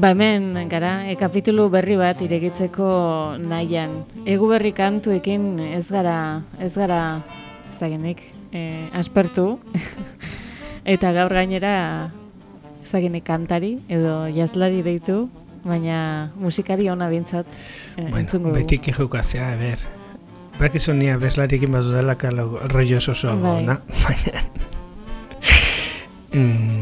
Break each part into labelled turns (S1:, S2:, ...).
S1: Ba hemen gara, e, kapitulu berri bat iregitzeko nahian. Egu berri kantuekin ez gara, ez gara, ez da genik, e, aspertu. Eta gaur gainera, ez da genik kantari edo jazlari deitu, baina musikari ona bintzat e,
S2: Bueno,
S1: entzungo dugu.
S2: betik ejukazea, eber. Bakizu nia bezlarikin bat dudala kalo rollo oso
S1: Bai.
S2: na, baina... mm,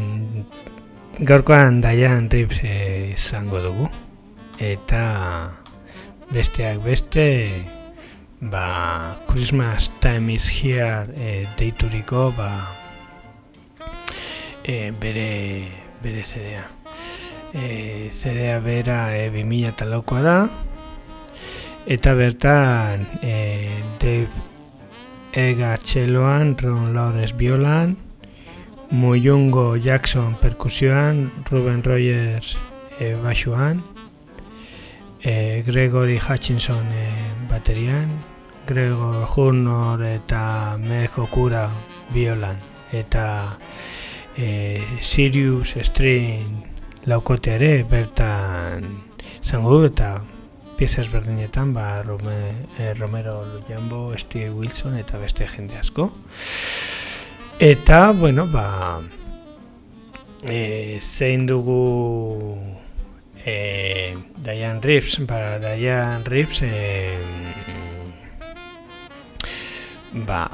S2: gaurkoan Diane Reeves eh, izango dugu. Eta besteak beste, ba, Christmas Time is Here eh, deituriko, ba, eh, bere, bere zedea. E, zedea bera e, 2000 eta laukoa da, eta bertan e, Dave Egar txeloan, Ron Lawrence biolan, Muyungo Jackson perkusioan, Ruben Rogers e, basuan, e, Gregory Hutchinson e, baterian, Gregor Hurnor eta Meg Okura biolan, eta e, Sirius String laukote ere bertan izango du eta pieza ezberdinetan ba, Rome, eh, Romero Lujambo, Steve Wilson eta beste jende asko. Eta, bueno, ba, e, zein dugu e, Diane Reeves, ba, Diane Reeves e, ba,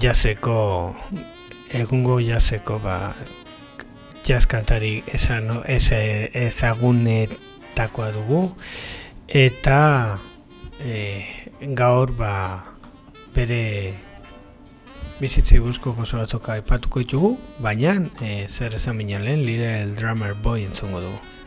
S2: jazeko egungo jazeko ba, jazz kantari esan, eze, ezagunetakoa dugu. Eta e, gaur ba bere bizitzei buzko gozo batzuk aipatuko ditugu, baina e, zer esan minan lehen, Little Drummer Boy entzungo dugu.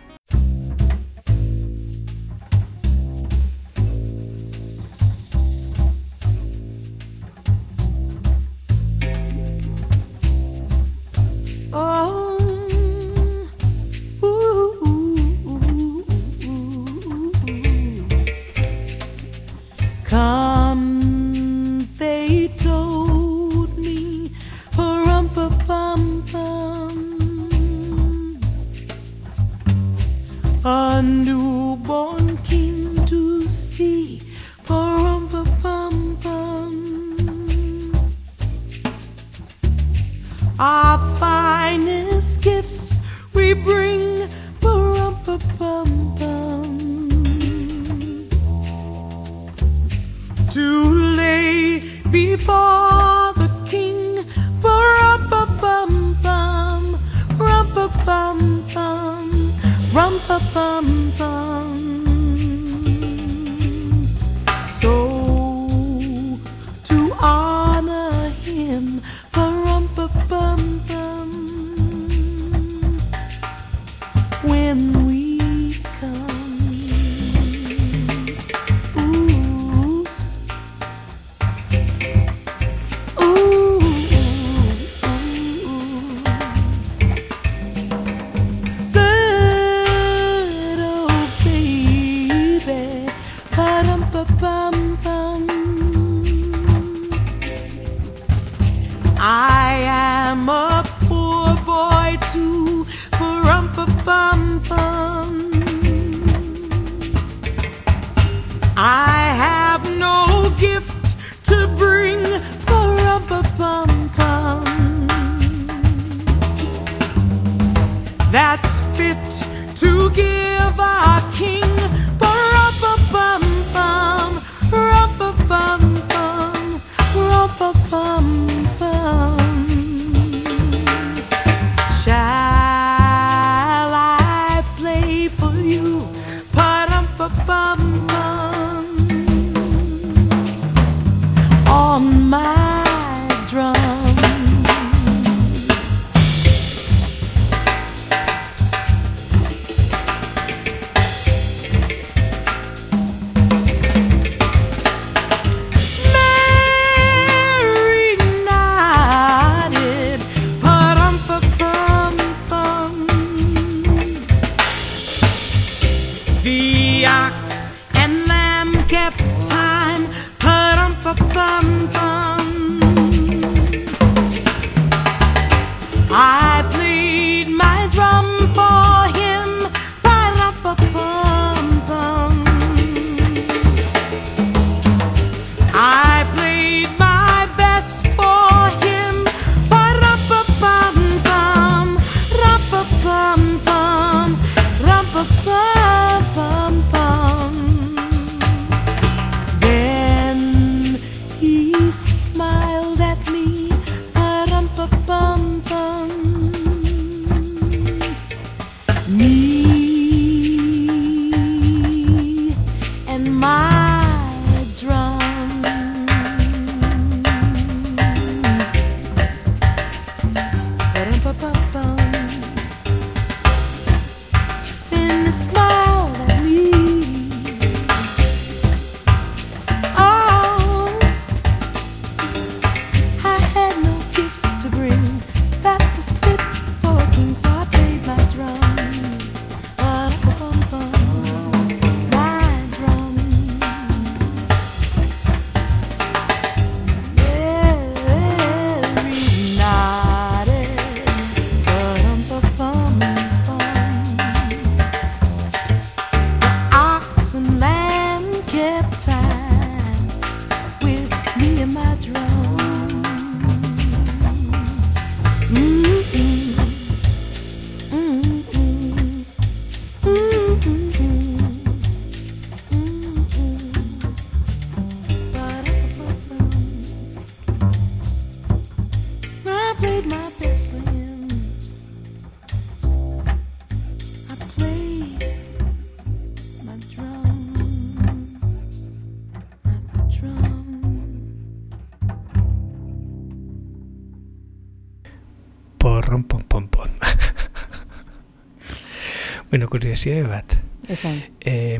S3: Kuriosia bat.
S1: Esan.
S3: Eh,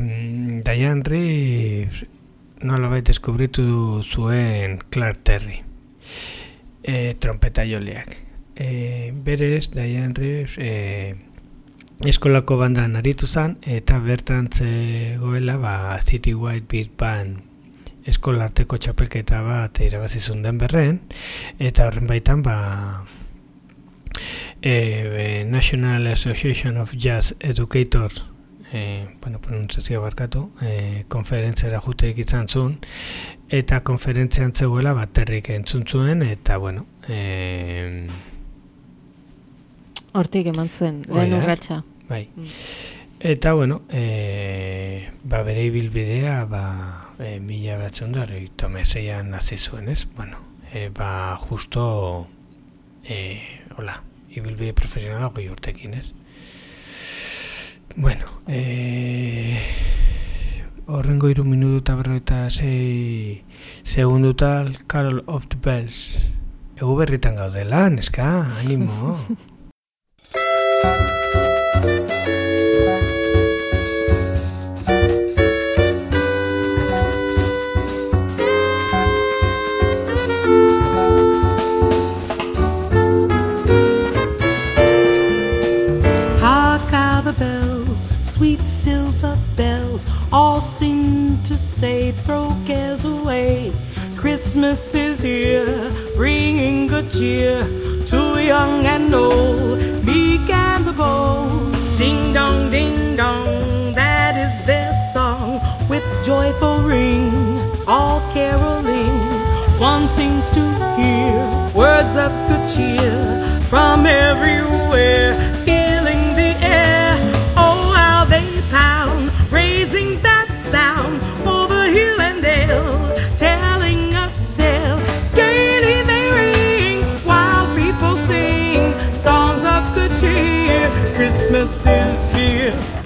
S3: Diane Reeves nola bait deskubritu zuen Clark Terry. E, trompeta joleak. E, berez, Diane Reeves e, eskolako bandan aritu zen, eta bertan zegoela ba, City White Beat Band eskolarteko txapelketa bat irabazizun den berren, eta horren baitan ba, e, National Association of Jazz Educators e, bueno, pronunciazioa barkatu, e, konferentzera juteik izan zuen, eta konferentzian zegoela baterrik entzun zuen, eta, bueno, e,
S1: Hortik eman zuen, lehen
S3: Hori da.
S1: urratxa.
S3: bai.
S1: Mm.
S3: Eta, bueno, e, ba, bere ibilbidea, ba, e, mila batzen da, tomeseian nazi zuen, ez? Bueno, e, ba, justo, e, hola, ibilbide profesionala goi urtekin, ez? Bueno, e, horrengo iru minutu eta berroita zei segunduta Carol of the Bells. Egu berritan gaudela, neska, animo.
S2: seem to say, throw cares away. Christmas is here, bringing good cheer to young and old, meek and the bold. Ding dong, ding dong, that is their song with joyful ring, all caroling. One seems to hear words of good cheer from everywhere, Christmas is here.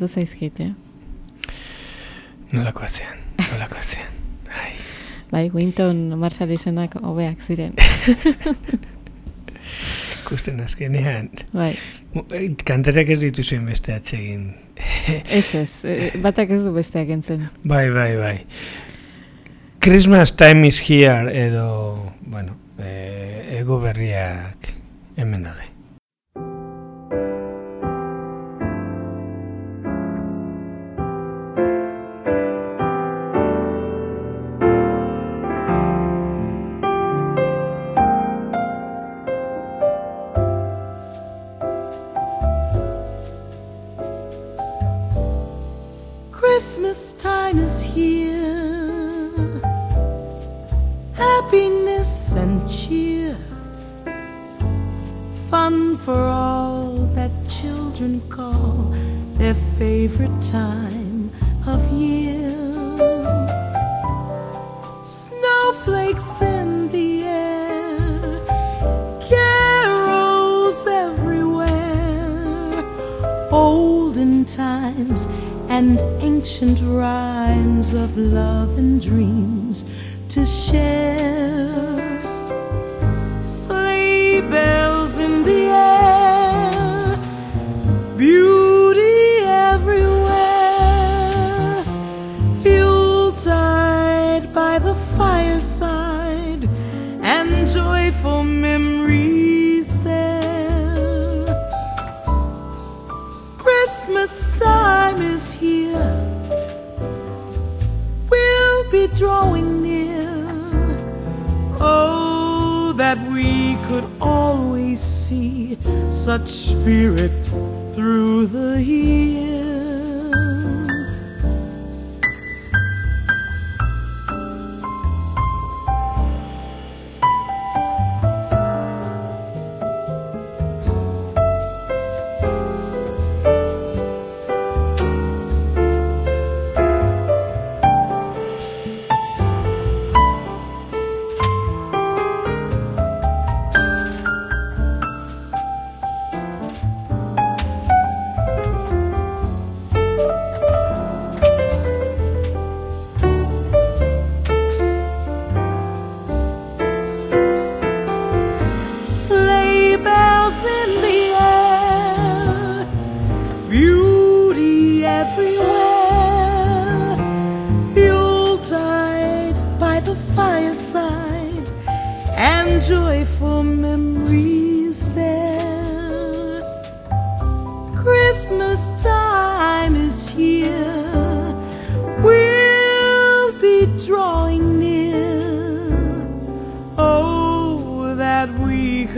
S1: Gustatu zaizkit, eh?
S3: Nolako zean, nolako zean. Ai.
S1: Bai, Winton Marshallisenak hobeak ziren.
S3: Ikusten azkenean.
S1: bai,
S3: eh, Kanterak ez dituzuen beste atsegin.
S1: ez ez, eh, batak ez du besteak entzen.
S3: bai, bai, bai. Christmas time is here edo, bueno, eh, ego berriak hemen daude.
S2: Is here. Happiness and cheer. Fun for all that children call their favorite time of year. Snowflakes in the air. Carols everywhere olden times and ancient rhymes of love and dreams to share. Sleigh bells in the air, beauty such spirit through the year.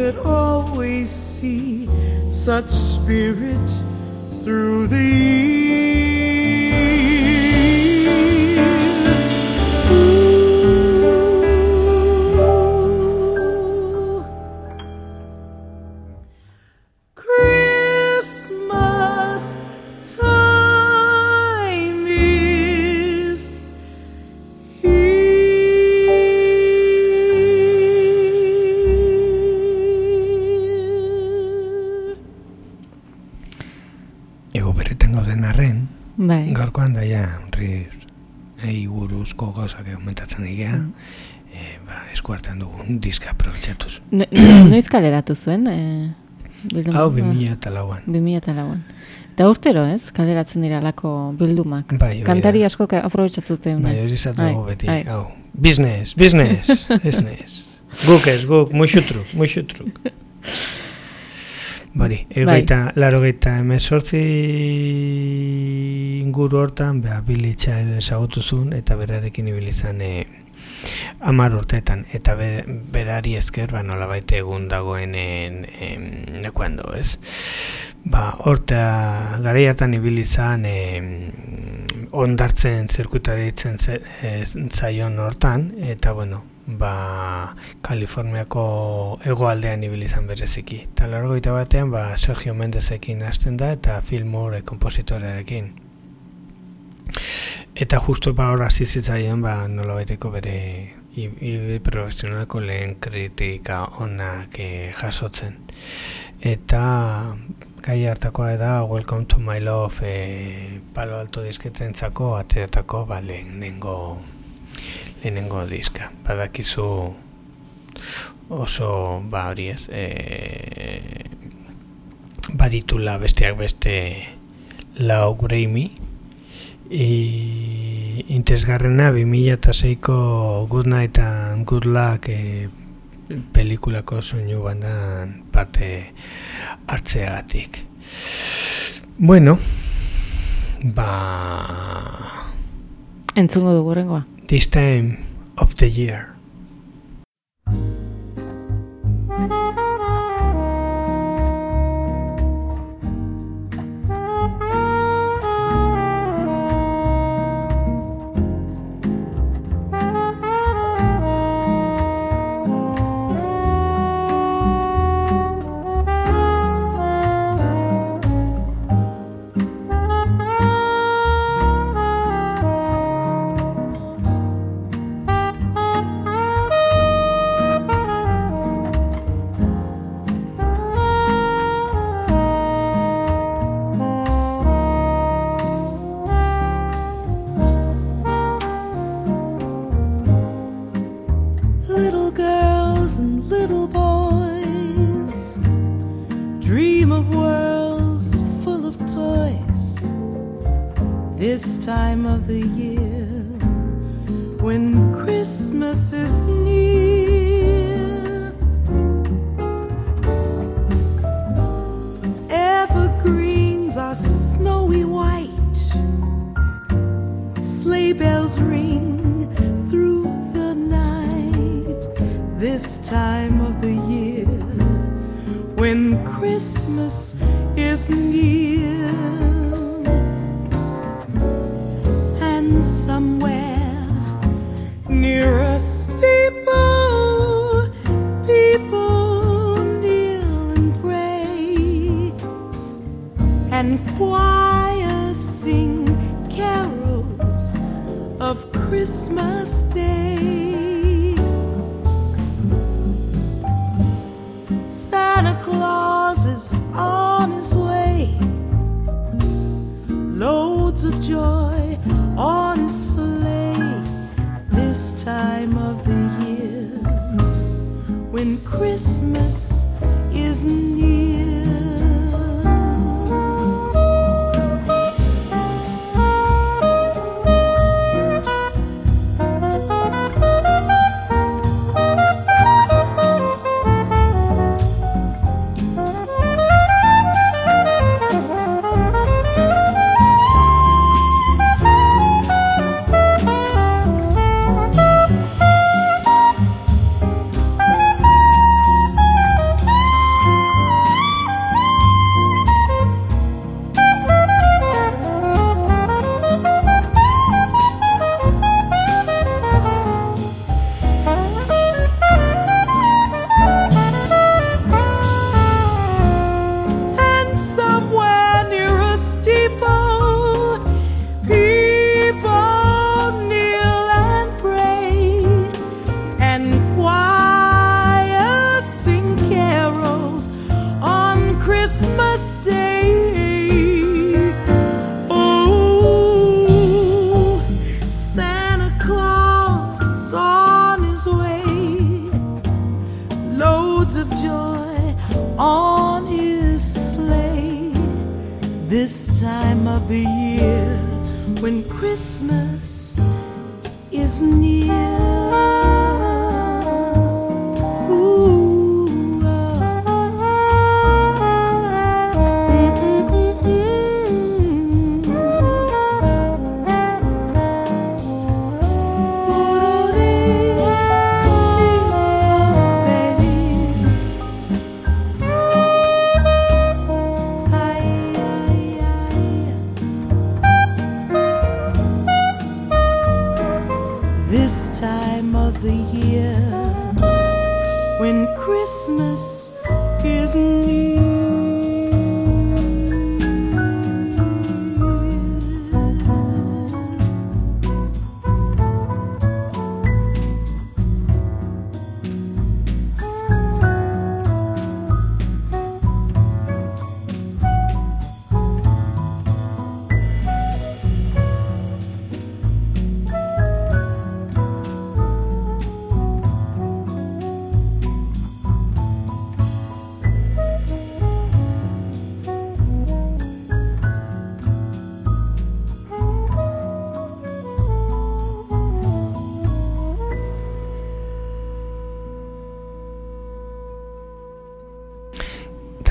S2: Could always see such spirit through the year.
S1: No- no- noiz kaleratu zuen? Eh?
S3: Hau
S1: Ah,
S3: 2000 eta lauan.
S1: 2004an. Eta urtero, ez? Kaleratzen dira lako bildumak.
S3: Bai, hori
S1: Kantari
S3: da.
S1: asko aprobetsatzute
S3: Bai, hori zatu
S1: Bai,
S3: beti,
S1: bai.
S3: hau. Business, business, business. Guk ez, guk, muixutruk, muixutruk. Bari,
S1: Bai.
S3: egoita, laro geita emezortzi inguru hortan, beha, bilitxa ezagutu zuen, eta berarekin ibilizan e, amar urtetan, eta ber, berari ezker, ba, nola baite egun dagoenen, em, nekuando, ez? Ba, horta, gara hartan ibilizan, em, ondartzen zirkuita ditzen ze, e, zaion hortan, eta bueno, ba, Kaliforniako hegoaldean ibili izan bereziki. Eta largoita batean, ba, Sergio Mendezekin hasten da, eta Fillmore kompositorearekin. Eta justo ba hor hasi zitzaien ba nolabaiteko bere ibil profesionalako lehen kritika onak e, jasotzen. Eta gai hartakoa da Welcome to my love e, palo alto disketen zako ateratako ba, lehenengo, lehenengo diska. Badakizu oso ba hori ez e, baditula besteak beste lau Grammy e, interesgarrena 2006ko Good Night and Good Luck e, pelikulako soinu bandan parte hartzeagatik. Bueno ba
S1: entzungo dugu rengoa
S3: this time of the year
S2: this time of the year when Christmas is near. Evergreens are snowy white, sleigh bells ring through the night. This time of the year when Christmas is near.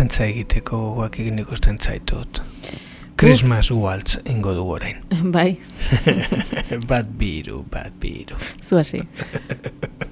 S2: Dantza egiteko gogoak egin ikusten zaitut. Christmas waltz ingo du orain. Bai, bat biru, bat biru. zu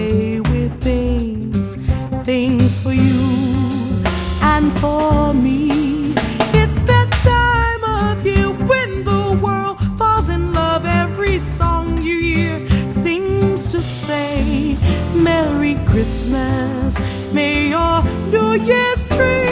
S2: sleigh with things, things for you and for me. It's that time of year when the world falls in love. Every song you hear seems to say, Merry Christmas. May your New Year's dreams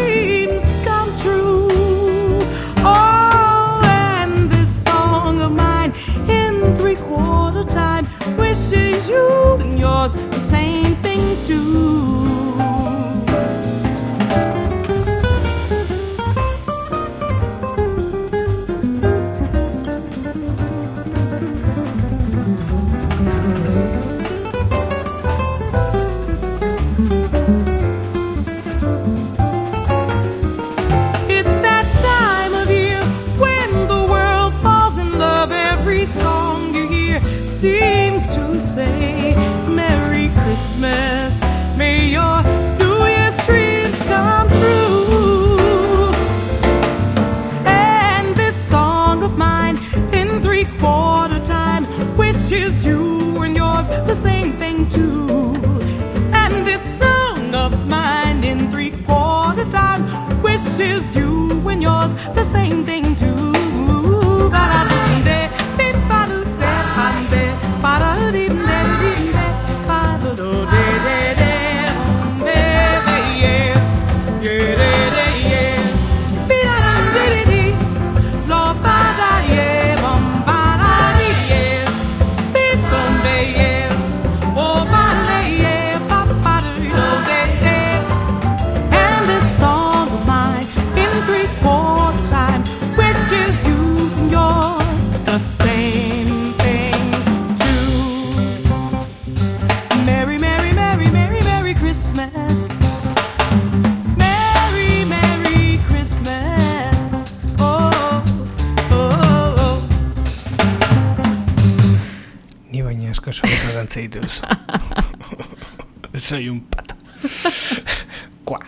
S3: Soy un pato. Kua.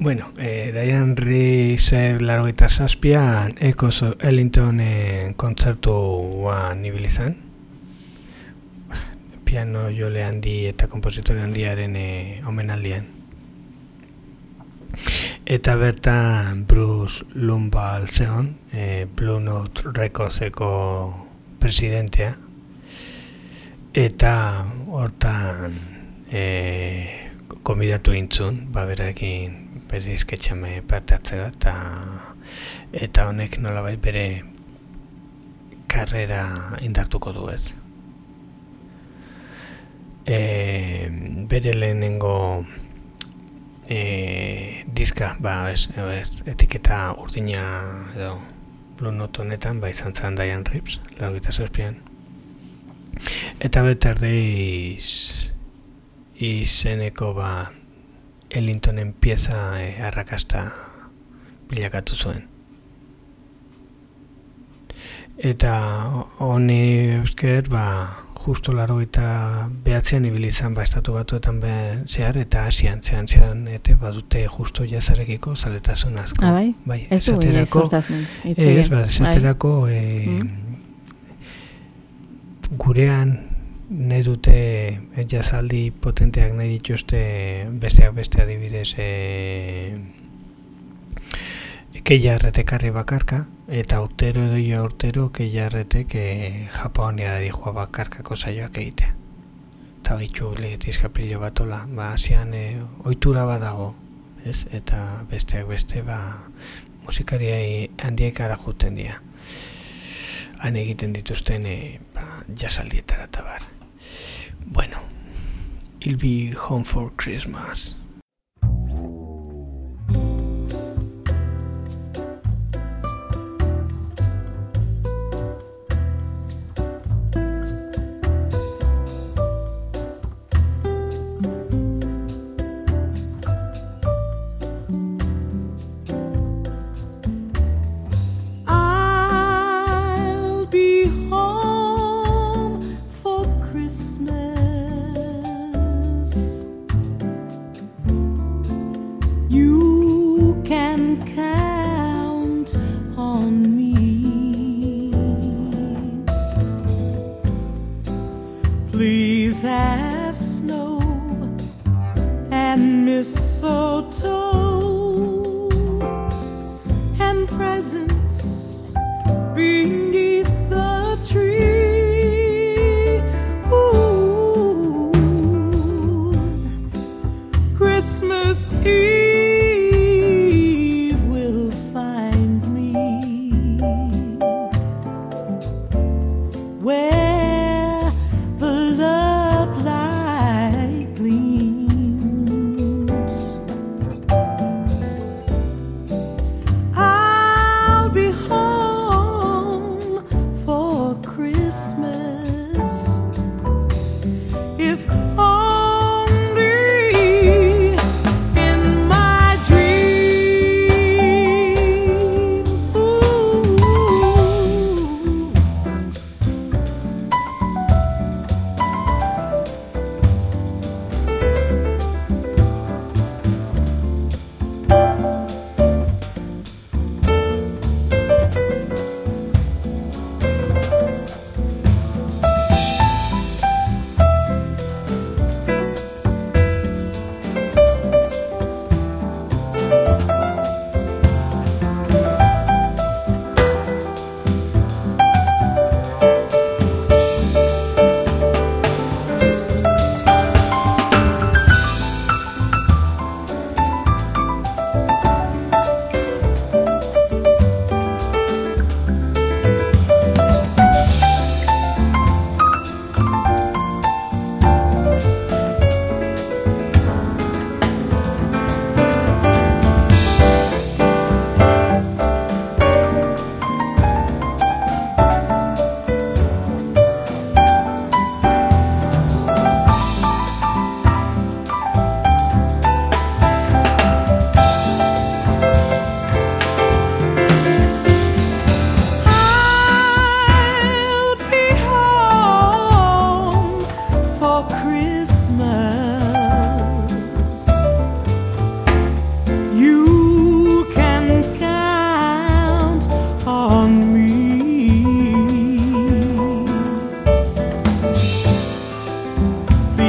S3: Bueno, eh, Diane Reese laro eta zazpian Eko Ellingtonen kontzertuan ibilizan. Piano jole handi eta kompositore handiaren eh, omenaldian. Eta bertan Bruce Lumbal zeon, eh, Blue Note Recordseko presidentea. Eta hortan e, konbidatu intzun, ba berarekin bere izketxame parte hartzea eta eta honek nolabait bere karrera indartuko du ez. E, bere lehenengo e, diska, ba, ez, ez, etiketa urdina edo Blue Note honetan, ba, izan zen Diane Rips, laugita zazpian. Eta beterdeiz izeneko ba Ellingtonen pieza e, arrakasta bilakatu zuen. eta honi eusker, ba, justo laro eta behatzean ibilizan ba, estatu batuetan zehar, eta asian zehan zehan, eta badute justo jazarekiko zaletasun asko.
S1: Ah, bai?
S3: Bai,
S1: Ez du
S3: esaterako, ez, ba, esaterako,
S1: Bai.
S3: e,
S1: Mm.
S3: gurean nahi dute jazaldi potenteak nahi dituzte besteak beste adibidez e, keiarretekarri bakarka eta urtero edo ia urtero keiarretek e, Japoniara dijoa bakarkako saioak egitea. Eta gaitu lehetizkapilo batola, ba, asian e, ohitura badago, ez? Eta besteak beste, ba, musikariai handiek ara juten dira. Han egiten dituzten e, ba, jasaldietara eta bar. Bueno, I'll be home for Christmas.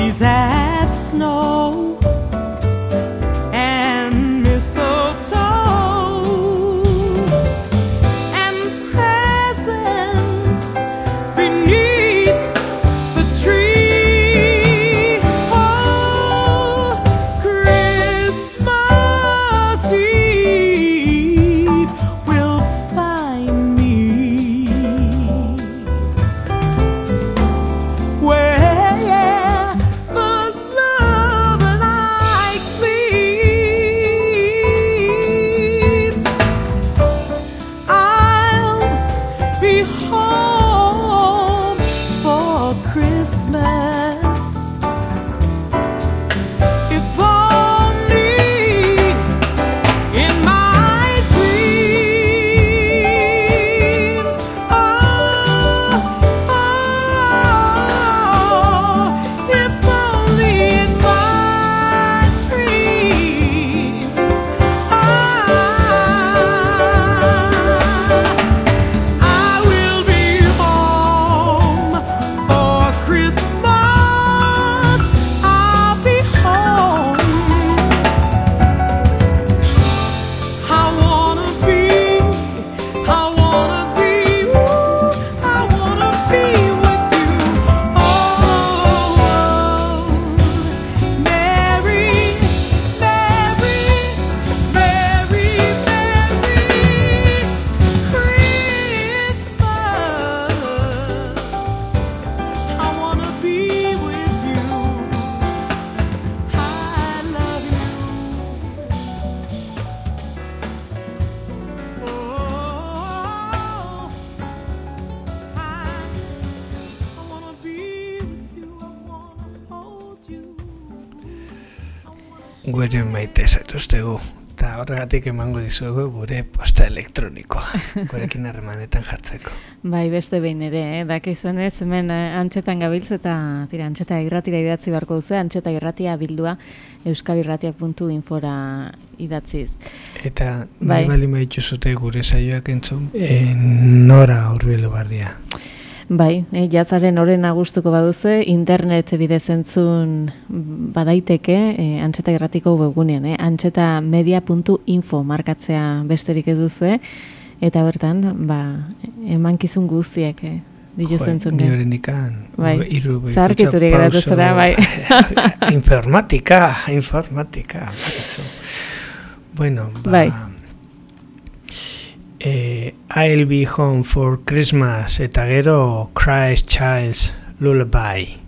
S2: trees have snow. Gure maite zaituztegu. Eta horregatik emango dizuegu gure posta elektronikoa, gurekin harremanetan jartzeko.
S1: Bai, beste behin ere, eh? dakizunez, hemen eh, antxetan gabiltz eta tira, antxeta irratira idatzi beharko duzu, antxeta irratia bildua euskabirratiak.infora idatziz.
S2: Eta
S1: Bai.
S2: bali maitxu zute gure saioak entzun, e, nora urbilu bardia.
S1: Bai, e, jatzaren horren agustuko baduze, internet bidez entzun badaiteke, e, antxeta irratiko webgunean, eh? antxetamedia.info markatzea besterik ez duzu, eta bertan, ba, emankizun guztiak, eh? Ditu zentzun.
S2: Ni horren ikan,
S1: Bai,
S2: iru
S1: zaharkiturik geratu zara, bai.
S2: informatika, informatika. Bueno, ba...
S1: Bai.
S2: Eh, I'll be home for Christmas eta gero Christ Child's Lullaby.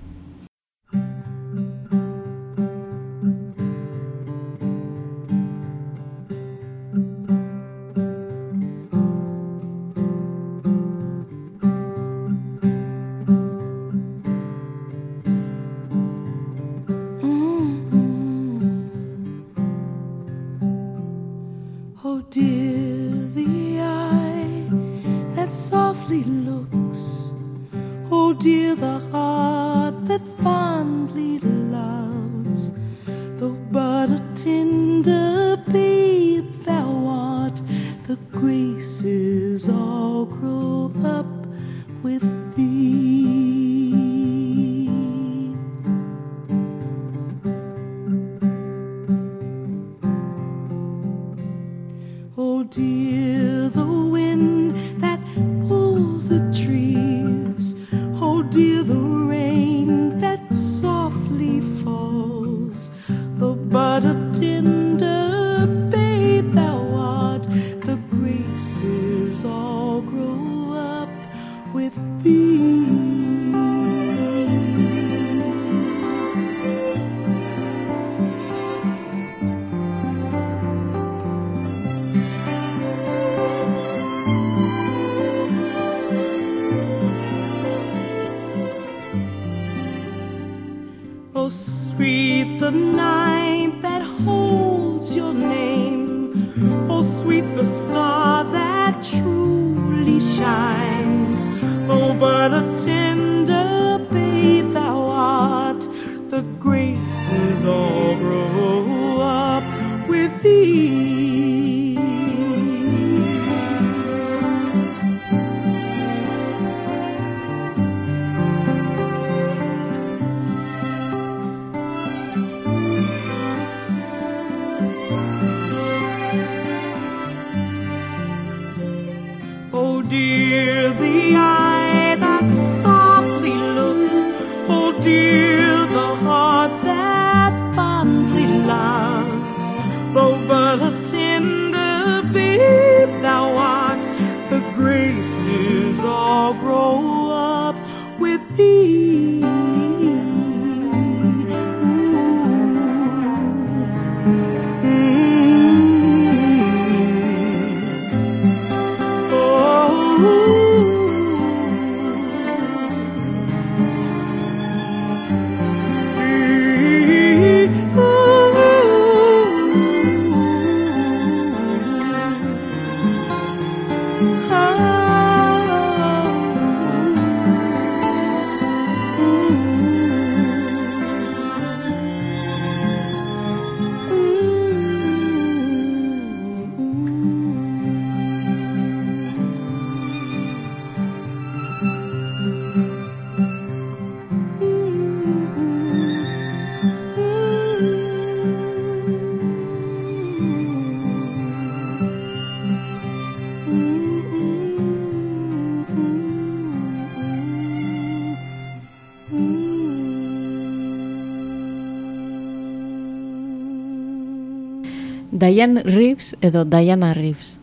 S1: Diane Reeves edo Diana Reeves.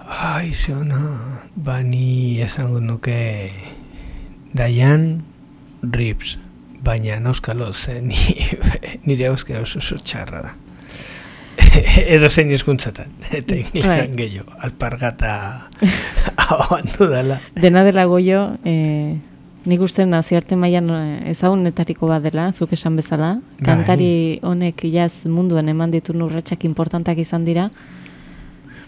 S2: Ai, ze ona, ba ni esango nuke Diane Reeves, baina nauskalo ze ni, nire euskara oso oso txarra da. Edo zein hizkuntzatan eta inglesan
S1: Bai.
S2: gehiago, alpargata hau handu dela.
S1: Dena dela goio, e, nik uste naziarte mailan eh, ezagunetariko bat dela, zuk esan bezala.
S3: Bai.
S1: Kantari honek jaz munduan eman ditu urratsak importantak izan dira.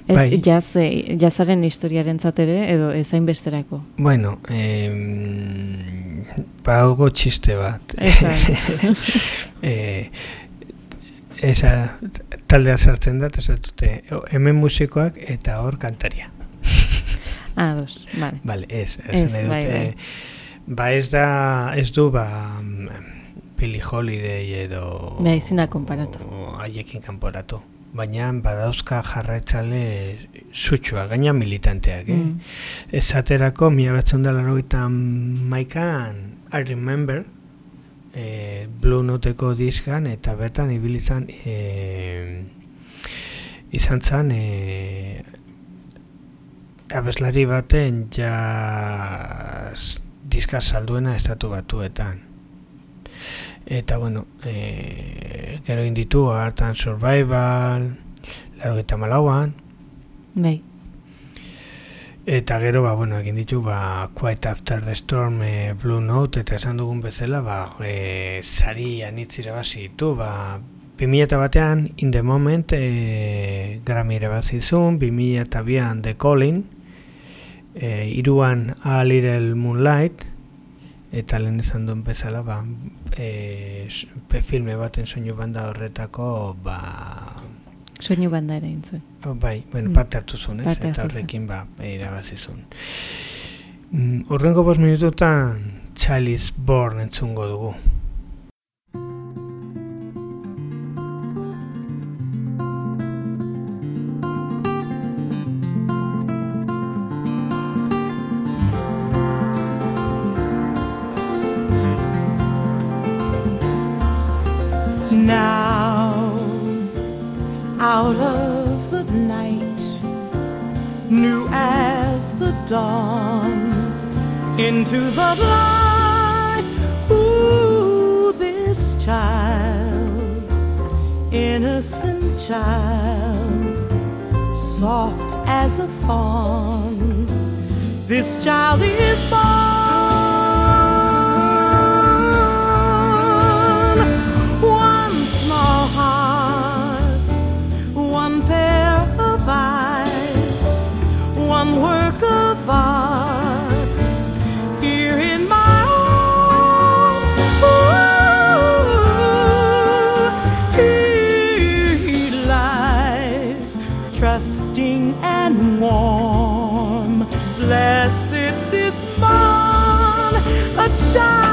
S1: Ez
S3: Bai.
S1: jaz, eh, jazaren historiaren ere, edo ezain besterako.
S3: Bueno, em, bago txiste bat. Eh, esa taldea sartzen da, esatute, "O, hemen musikoak eta hor kantaria.
S1: Ah, dos, vale.
S3: Vale, ez,
S1: Ez,
S3: nahi
S1: bai, bai.
S3: Ba ez da, ez du, ba, Billie Holiday edo...
S1: Ezin da konparatu.
S3: o Haiekin kanporatu. Baina badauzka jarraitzale sutxua, gaina militanteak, eh?
S1: Mm.
S3: Esaterako, mila batzen da larogeita maikan, I remember, eh, Blue Noteko diskan, eta bertan ibilizan eh, izan zen eh, abeslari baten jazz diska salduena estatu batuetan. Eta, bueno, eh, gero inditu, hartan Survival, larogeita malauan,
S1: Bai,
S3: Eta gero, ba, bueno, egin ditu, ba, Quiet After the Storm, e, Blue Note, eta esan dugun bezala, ba, e, sari anitz irabazi ditu, ba, 2000 batean, In the Moment, e, Grammy irabazi zuen, 2000 bian The Calling, e, iruan A Little Moonlight, eta lehen esan duen bezala, ba, e, filme baten soinu banda horretako, ba,
S1: soinu banda ere intzuen.
S3: Oh, bai, bueno,
S1: Mm.
S3: parte hartu zuen, ez? Eta horrekin ba, irabazi zuen. Mm, Horrengo bost minututan is Born entzungo dugu.
S2: Into the blind. Ooh, this child, innocent child, soft as a fawn. This child is born. A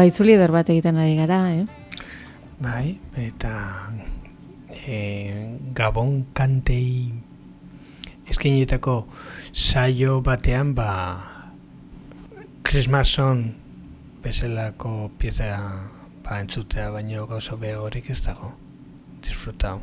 S1: Ba, itzuli eder bat egiten ari gara, eh?
S3: Bai, eta e, Gabon kantei eskenetako saio batean, ba, Christmas Song bezalako pieza ba, entzutea baino gauza behagorik ez dago. Disfrutau.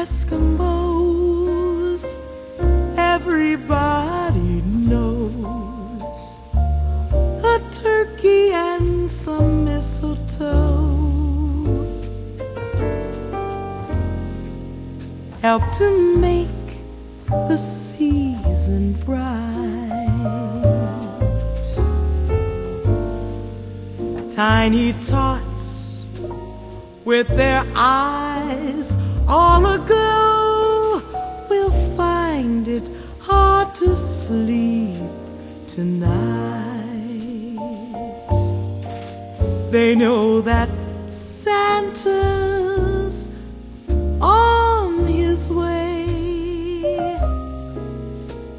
S2: Eskimos. Everybody knows a turkey and some mistletoe help to make the season bright. Tiny tots with their eyes all aglow will find it hard to sleep tonight. They know that Santa's on his way.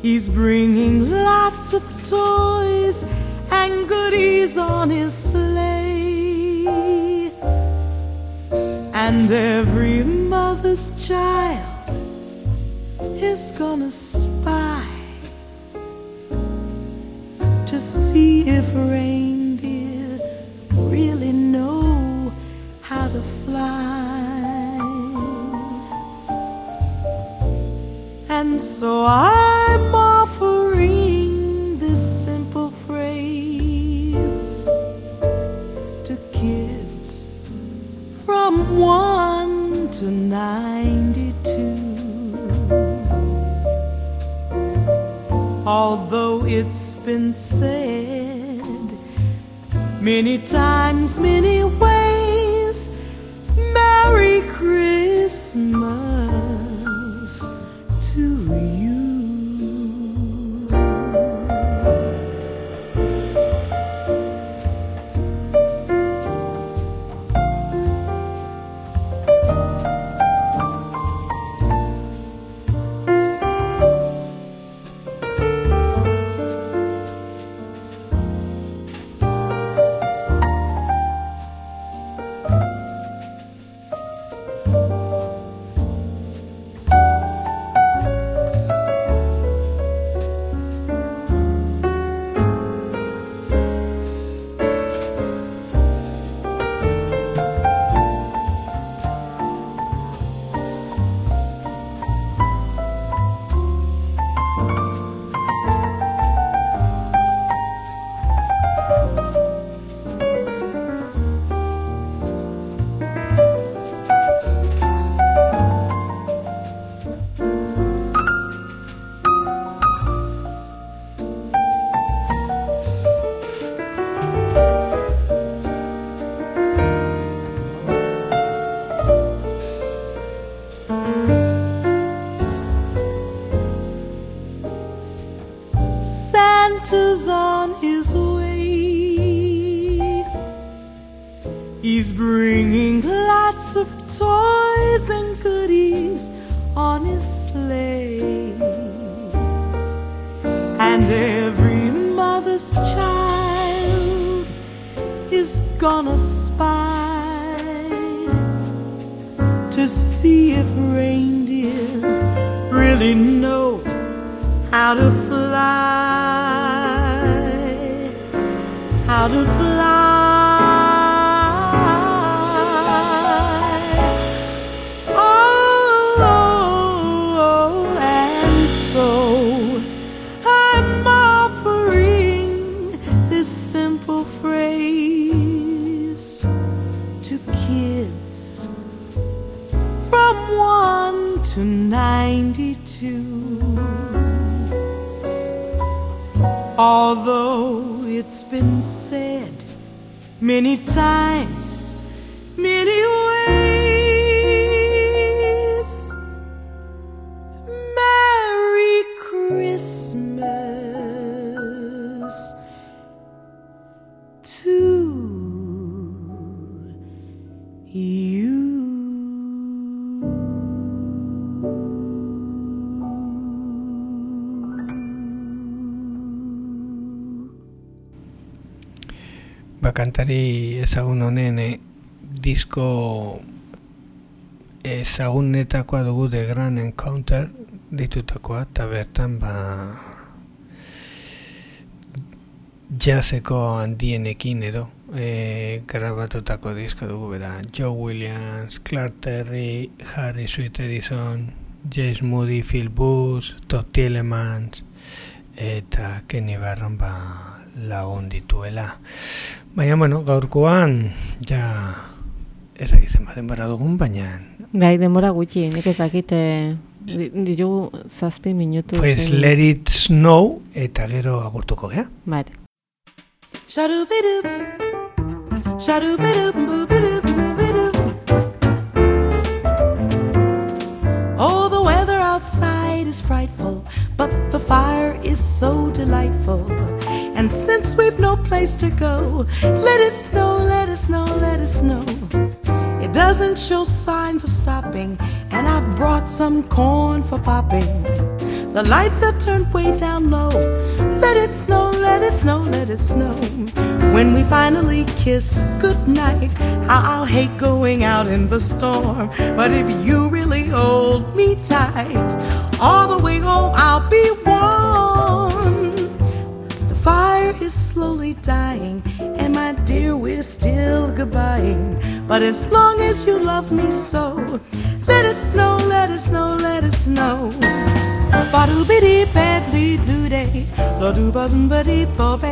S2: He's bringing lots of toys and goodies on his sleigh. And every child is gonna spy 1 to 92. Although it's been said many times, many
S3: kantari ezagun honen eh, disko ezagunetakoa dugu The Grand Encounter ditutakoa, eta bertan ba jazzeko handienekin edo e, grabatutako disko dugu bera Joe Williams, Clark Terry, Harry Sweet Edison, James Moody, Phil Bush, Todd Tielemans eta Kenny Barron ba lagun dituela. Baina, bueno, gaurkoan, ja, ezakitzen baden bara dugun, baina,
S1: Bai, denbora gutxi, nik ezakite ditugu zazpi minutu.
S3: pues
S1: zein-
S3: let it snow, eta gero agurtuko gea.
S1: Bai.
S2: Shadoo-bidoo. Shadoo-bidoo-boo-bidoo-boo-bidoo. Oh, the weather outside is frightful, but the fire is so delightful. And since we've no place to go, let it snow, let it snow, let it snow. It doesn't show signs of stopping, and I've brought some corn for popping. The lights are turned way down low. Let it snow, let it snow, let it snow. When we finally kiss goodnight, I'll hate going out in the storm. But if you really hold me tight, all the way home I'll be warm. Is slowly dying, and my dear, we're still goodbying. But as long as you love me so, let it snow, let it snow, let it snow. Ba-doo biddy badly do day, lo do ba dum ba dee bo ba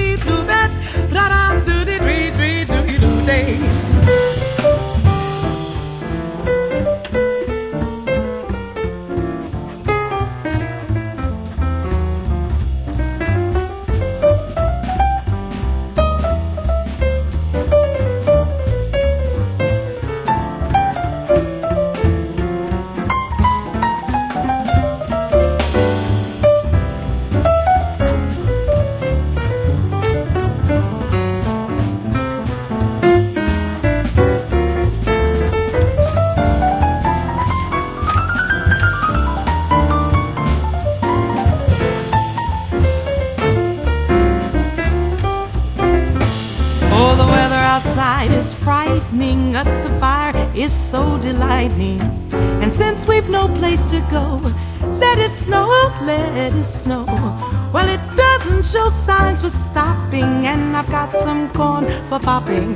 S2: outside is frightening, but the fire is so delighting. And since we've no place to go, let it snow, let it snow. Well, it doesn't show signs for stopping, and I've got some corn for popping.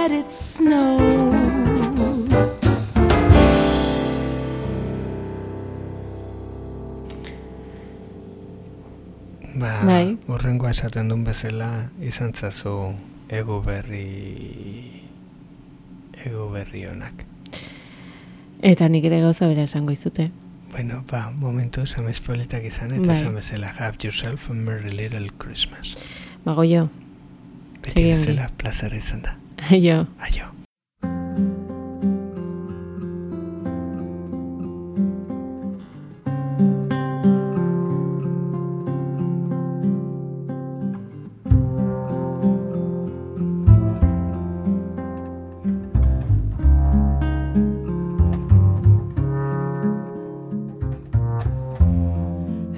S2: let it snow.
S3: Ba,
S1: Bai.
S3: urrengoa esaten duen bezala izan zazu ego berri ego berri honak.
S1: Eta nik ere gauza bera esango izute.
S3: Bueno, ba, momentu esamez politak izan eta
S1: Bai.
S3: bezala have yourself a merry little Christmas.
S1: Bago jo,
S3: Beti bezala plazer izan da.
S1: Jo.
S3: Aio.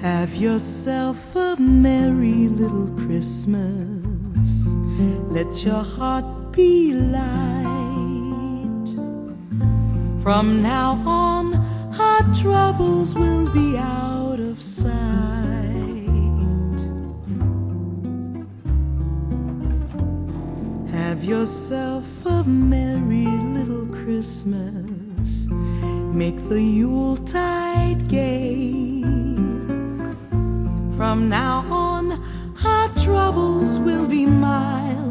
S2: Have yourself a merry little Christmas. Let your heart be light. From now on, our troubles will be out of sight. Have yourself a merry little Christmas. Make the Yuletide gay. From now on, our troubles will be miles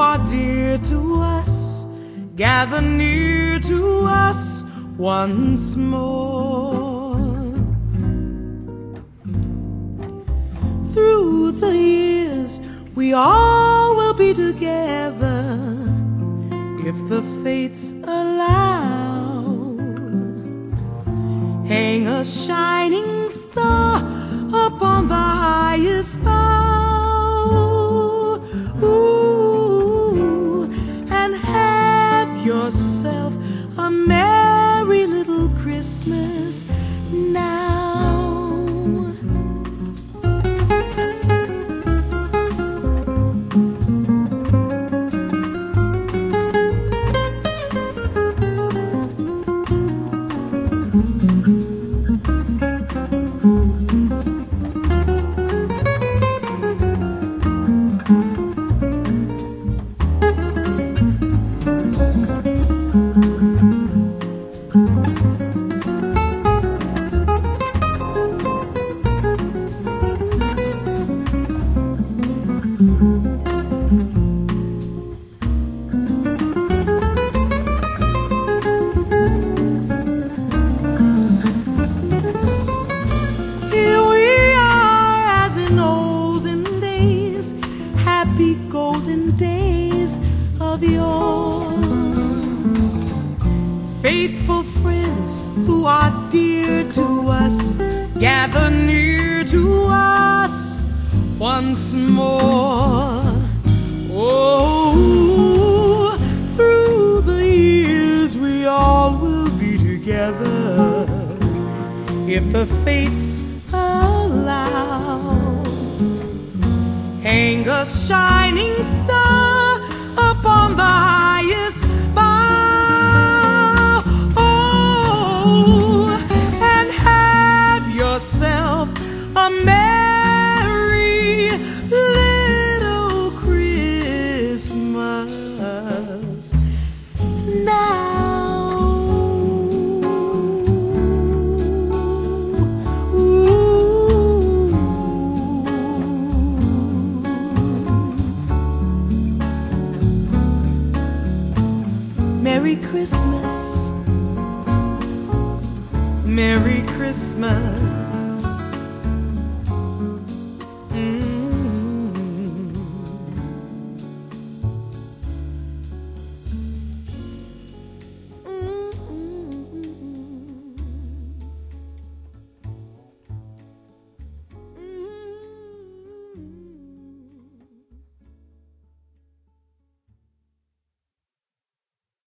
S2: are dear to us, gather near to us once more. Through the years, we all will be together if the fates allow. Hang a shining star upon the highest bough.